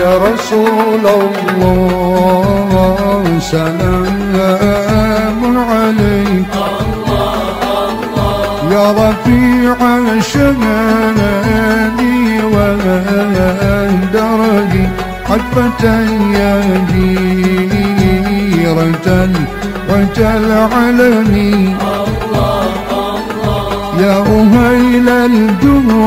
رسول الله سلام عليك. يا رفيع الشمال والدرج حفة يا جيرة وجل علمي. يا أهيل الجهود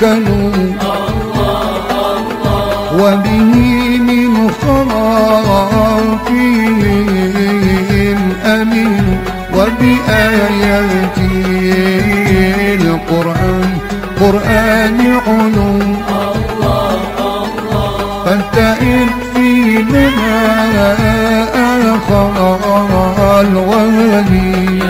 سكنوا وبه من خرافهم أمين. وبآيات القرآن قرآن علوم. فانتئن في لنا آخر الوهدي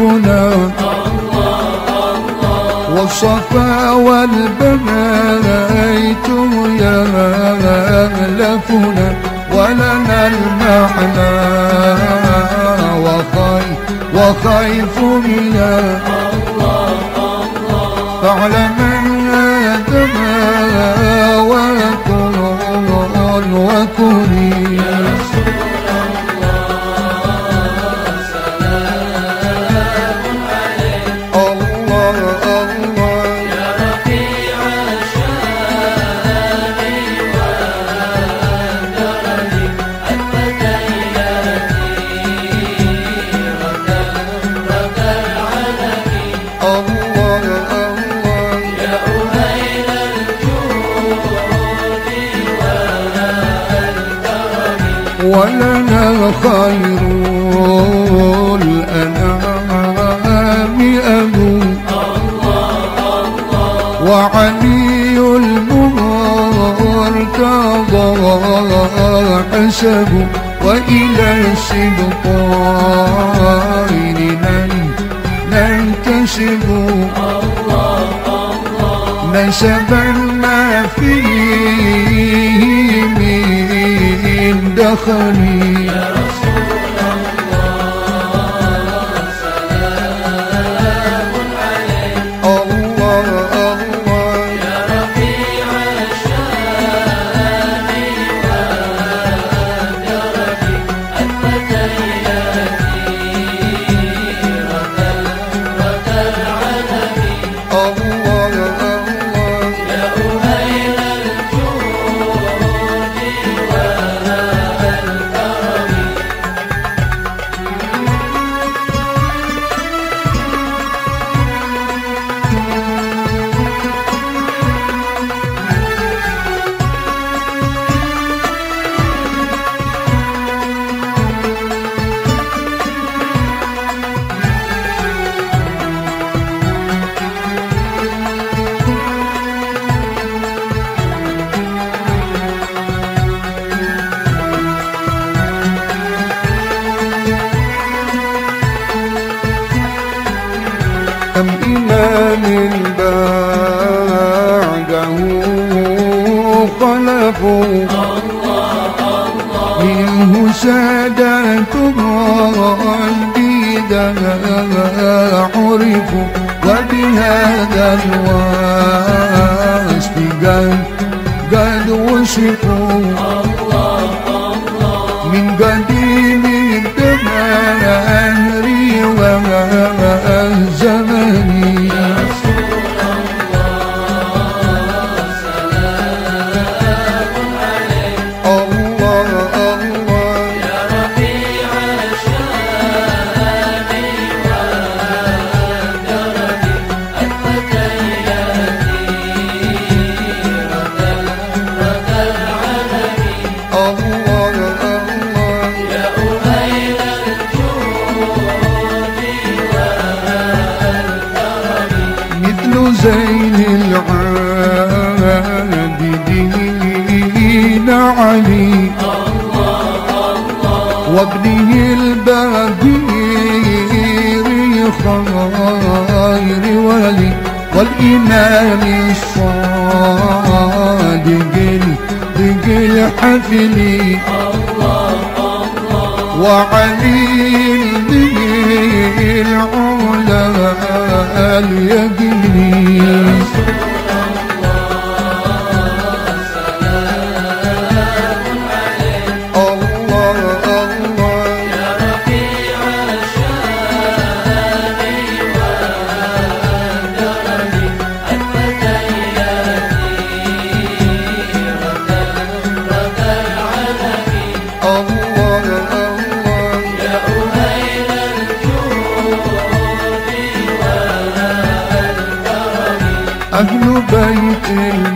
وتعرفنا والصفا والبنيت يألفنا ولنا المعنى. وخيف وخيف بنا فاعلم ولنا خير الأنعام أبو وعلي المرتضى حسب وإلى السبطين ننتسب. نسبا ما فيه من دخلي أم إمام بعده خلفوا منه سادات البيدا عرفوا وبهذا الوصف قد وصفوا زين العابدين علي. وابنه البغير خير ولي. والإمام الصادق الدق الحفل. وعلي العلا اليقين. أهل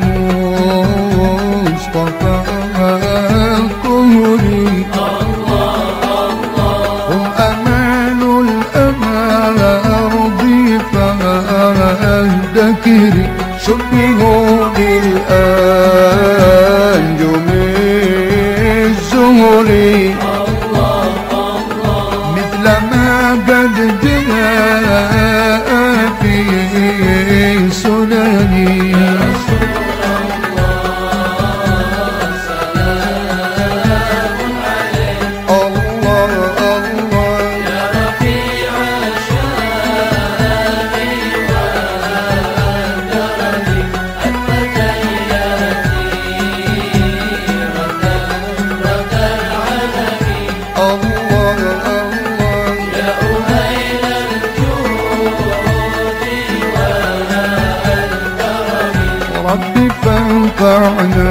فانفعنا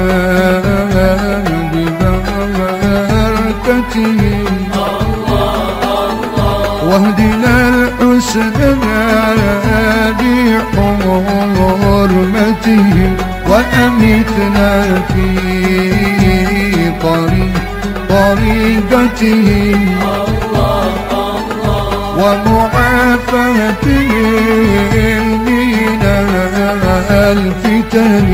ببركتهم واهدنا الحسنى بحرمتهم وأمتنا في طريق طريقتهم ومعافاتهم الفتن.